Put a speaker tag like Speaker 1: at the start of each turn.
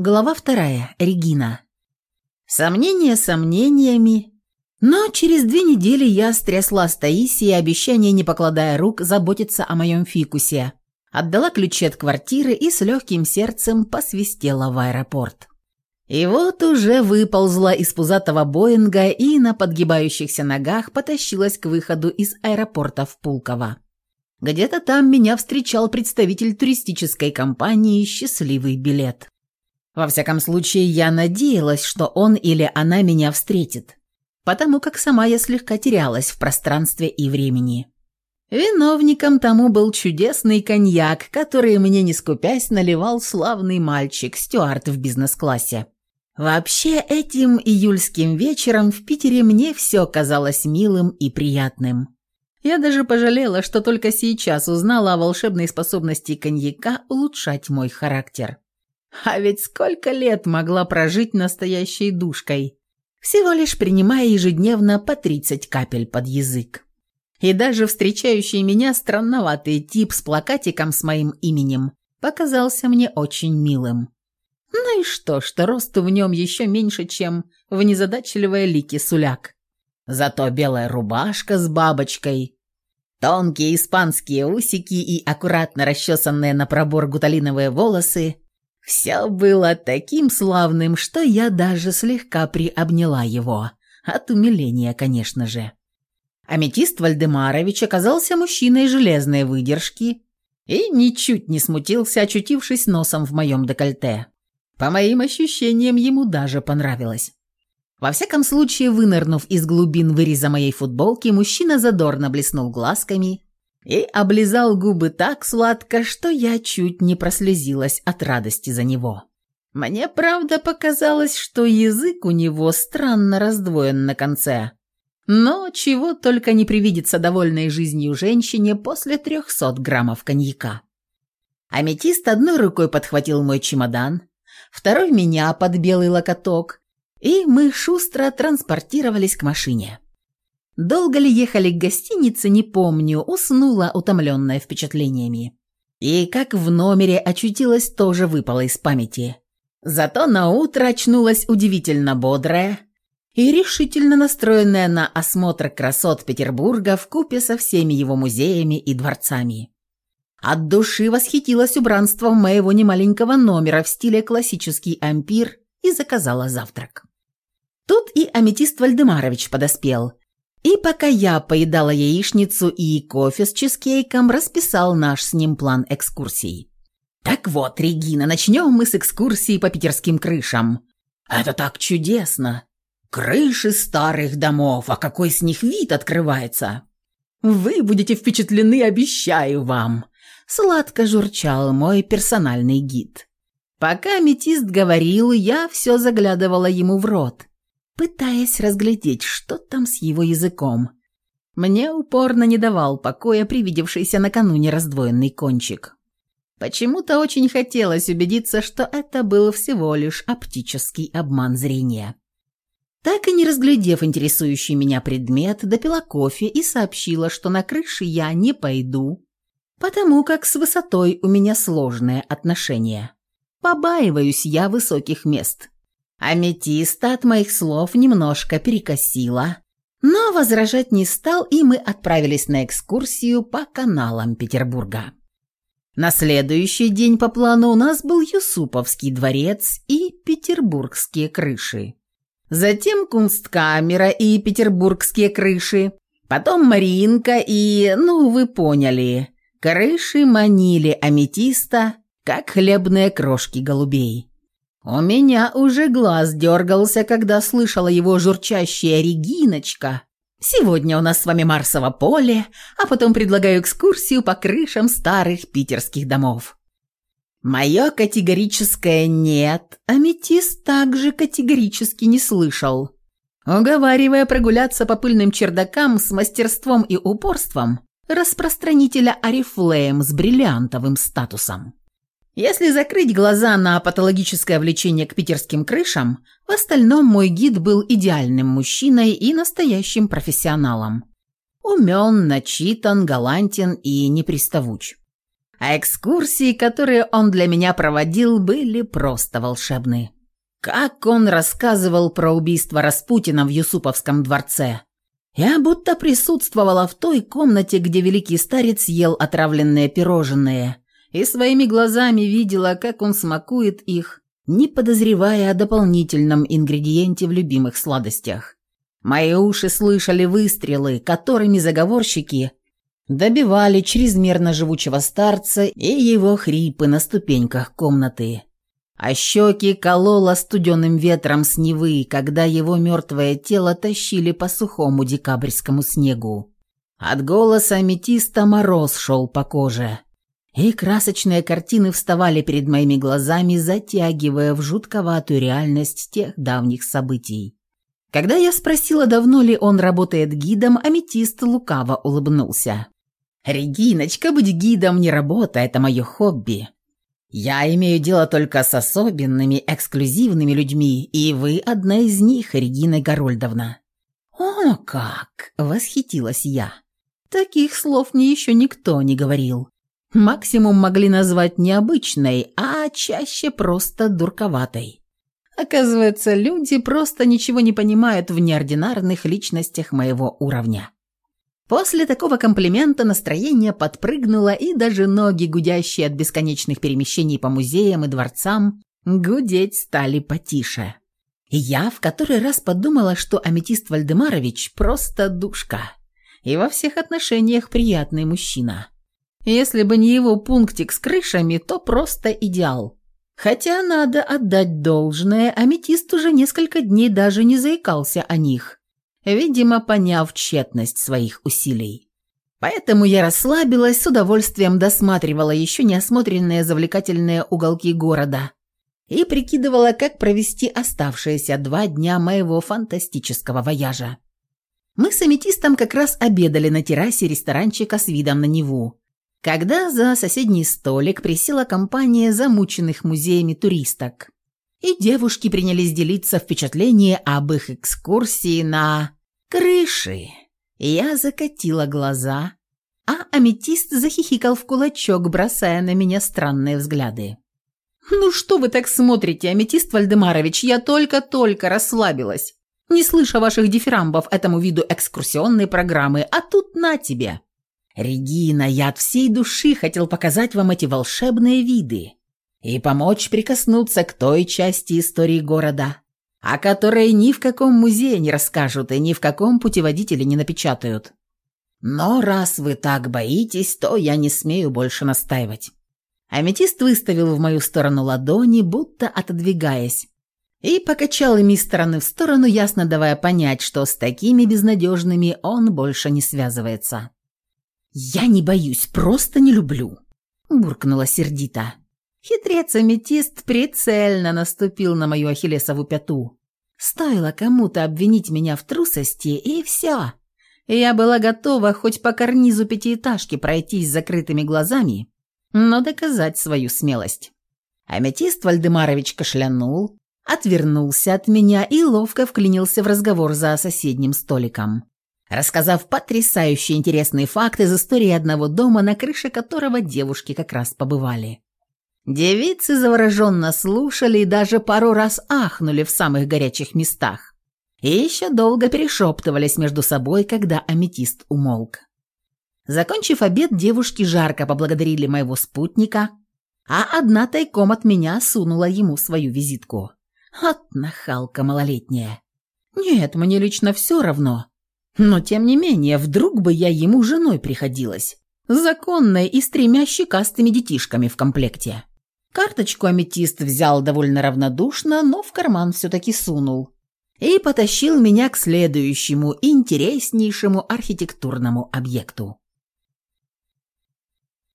Speaker 1: Глава вторая. Регина. Сомнения сомнениями. Но через две недели я стрясла с Таисией обещание, не покладая рук, заботиться о моем фикусе. Отдала ключи от квартиры и с легким сердцем посвистела в аэропорт. И вот уже выползла из пузатого Боинга и на подгибающихся ногах потащилась к выходу из аэропорта в Пулково. Где-то там меня встречал представитель туристической компании «Счастливый билет». Во всяком случае, я надеялась, что он или она меня встретит, потому как сама я слегка терялась в пространстве и времени. Виновником тому был чудесный коньяк, который мне не скупясь наливал славный мальчик Стюарт в бизнес-классе. Вообще этим июльским вечером в Питере мне все казалось милым и приятным. Я даже пожалела, что только сейчас узнала о волшебной способности коньяка улучшать мой характер. А ведь сколько лет могла прожить настоящей душкой, всего лишь принимая ежедневно по 30 капель под язык. И даже встречающий меня странноватый тип с плакатиком с моим именем показался мне очень милым. Ну и что, что росту в нем еще меньше, чем в незадачливой лике суляк. Зато белая рубашка с бабочкой, тонкие испанские усики и аккуратно расчесанные на пробор гуталиновые волосы все было таким славным, что я даже слегка приобняла его. От умиления, конечно же. Аметист Вальдемарович оказался мужчиной железной выдержки и ничуть не смутился, очутившись носом в моем декольте. По моим ощущениям, ему даже понравилось. Во всяком случае, вынырнув из глубин выреза моей футболки, мужчина задорно блеснул глазками и облизал губы так сладко, что я чуть не прослезилась от радости за него. Мне, правда, показалось, что язык у него странно раздвоен на конце. Но чего только не привидится довольной жизнью женщине после трехсот граммов коньяка. Аметист одной рукой подхватил мой чемодан, второй меня под белый локоток, и мы шустро транспортировались к машине. Долго ли ехали к гостинице, не помню, уснула, утомленная впечатлениями. И как в номере очутилась, тоже выпала из памяти. Зато на утро очнулась удивительно бодрая и решительно настроенная на осмотр красот Петербурга в купе со всеми его музеями и дворцами. От души восхитилась убранством моего немаленького номера в стиле классический ампир и заказала завтрак. Тут и Аметист Вальдемарович подоспел, и пока я поедала яичницу и кофе с чизкейком, расписал наш с ним план экскурсий. «Так вот, Регина, начнем мы с экскурсии по питерским крышам. Это так чудесно! Крыши старых домов, а какой с них вид открывается! Вы будете впечатлены, обещаю вам!» Сладко журчал мой персональный гид. Пока метист говорил, я все заглядывала ему в рот, пытаясь разглядеть, что там с его языком. Мне упорно не давал покоя привидевшийся накануне раздвоенный кончик. Почему-то очень хотелось убедиться, что это был всего лишь оптический обман зрения. Так и не разглядев интересующий меня предмет, допила кофе и сообщила, что на крыше я не пойду, потому как с высотой у меня сложное отношение. Побаиваюсь я высоких мест. Аметиста от моих слов немножко перекосила, но возражать не стал, и мы отправились на экскурсию по каналам Петербурга. На следующий день по плану у нас был Юсуповский дворец и петербургские крыши. Затем кунсткамера и петербургские крыши. Потом Маринка и, ну, вы поняли, крыши манили аметиста, как хлебные крошки голубей. У меня уже глаз дергался, когда слышала его журчащая «Региночка». «Сегодня у нас с вами Марсово поле, а потом предлагаю экскурсию по крышам старых питерских домов». Мое категорическое «нет» Аметист также категорически не слышал. Уговаривая прогуляться по пыльным чердакам с мастерством и упорством распространителя «Арифлейм» с бриллиантовым статусом. Если закрыть глаза на патологическое влечение к питерским крышам, в остальном мой гид был идеальным мужчиной и настоящим профессионалом. Умен, начитан, галантен и неприставуч. А экскурсии, которые он для меня проводил, были просто волшебны. Как он рассказывал про убийство Распутина в Юсуповском дворце. Я будто присутствовала в той комнате, где великий старец ел отравленные пирожные – и своими глазами видела, как он смакует их, не подозревая о дополнительном ингредиенте в любимых сладостях. Мои уши слышали выстрелы, которыми заговорщики добивали чрезмерно живучего старца и его хрипы на ступеньках комнаты. А щеки кололо студенным ветром с Невы, когда его мертвое тело тащили по сухому декабрьскому снегу. От голоса аметиста мороз шел по коже и красочные картины вставали перед моими глазами, затягивая в жутковатую реальность тех давних событий. Когда я спросила, давно ли он работает гидом, аметист лукаво улыбнулся. «Региночка, быть гидом не работа, это мое хобби. Я имею дело только с особенными, эксклюзивными людьми, и вы одна из них, Регина Горольдовна». «О, как!» – восхитилась я. «Таких слов мне еще никто не говорил. Максимум могли назвать необычной, а чаще просто дурковатой. Оказывается, люди просто ничего не понимают в неординарных личностях моего уровня. После такого комплимента настроение подпрыгнуло, и даже ноги, гудящие от бесконечных перемещений по музеям и дворцам, гудеть стали потише. Я в который раз подумала, что Аметист Вальдемарович просто душка и во всех отношениях приятный мужчина. Если бы не его пунктик с крышами, то просто идеал. Хотя надо отдать должное, аметист уже несколько дней даже не заикался о них, видимо, поняв тщетность своих усилий. Поэтому я расслабилась, с удовольствием досматривала еще неосмотренные завлекательные уголки города и прикидывала, как провести оставшиеся два дня моего фантастического вояжа. Мы с аметистом как раз обедали на террасе ресторанчика с видом на Неву когда за соседний столик присела компания замученных музеями туристок. И девушки принялись делиться впечатлениями об их экскурсии на крыши. Я закатила глаза, а аметист захихикал в кулачок, бросая на меня странные взгляды. «Ну что вы так смотрите, аметист Вальдемарович? Я только-только расслабилась. Не слыша ваших дифирамбов этому виду экскурсионной программы, а тут на тебе!» «Регина, я от всей души хотел показать вам эти волшебные виды и помочь прикоснуться к той части истории города, о которой ни в каком музее не расскажут и ни в каком путеводителе не напечатают. Но раз вы так боитесь, то я не смею больше настаивать». Аметист выставил в мою сторону ладони, будто отодвигаясь, и покачал ими из стороны в сторону, ясно давая понять, что с такими безнадежными он больше не связывается. «Я не боюсь, просто не люблю», – буркнула сердито. Хитрец-аметист прицельно наступил на мою ахиллесову пяту. Стоило кому-то обвинить меня в трусости, и все. Я была готова хоть по карнизу пятиэтажки пройтись с закрытыми глазами, но доказать свою смелость. Аметист Вальдемарович кашлянул, отвернулся от меня и ловко вклинился в разговор за соседним столиком рассказав потрясающие интересные факты из истории одного дома, на крыше которого девушки как раз побывали. Девицы завороженно слушали и даже пару раз ахнули в самых горячих местах. И еще долго перешептывались между собой, когда аметист умолк. Закончив обед, девушки жарко поблагодарили моего спутника, а одна тайком от меня сунула ему свою визитку. От нахалка малолетняя. Нет, мне лично все равно, но, тем не менее, вдруг бы я ему женой приходилась. законной и с тремя щекастыми детишками в комплекте. Карточку аметист взял довольно равнодушно, но в карман все-таки сунул. И потащил меня к следующему, интереснейшему архитектурному объекту.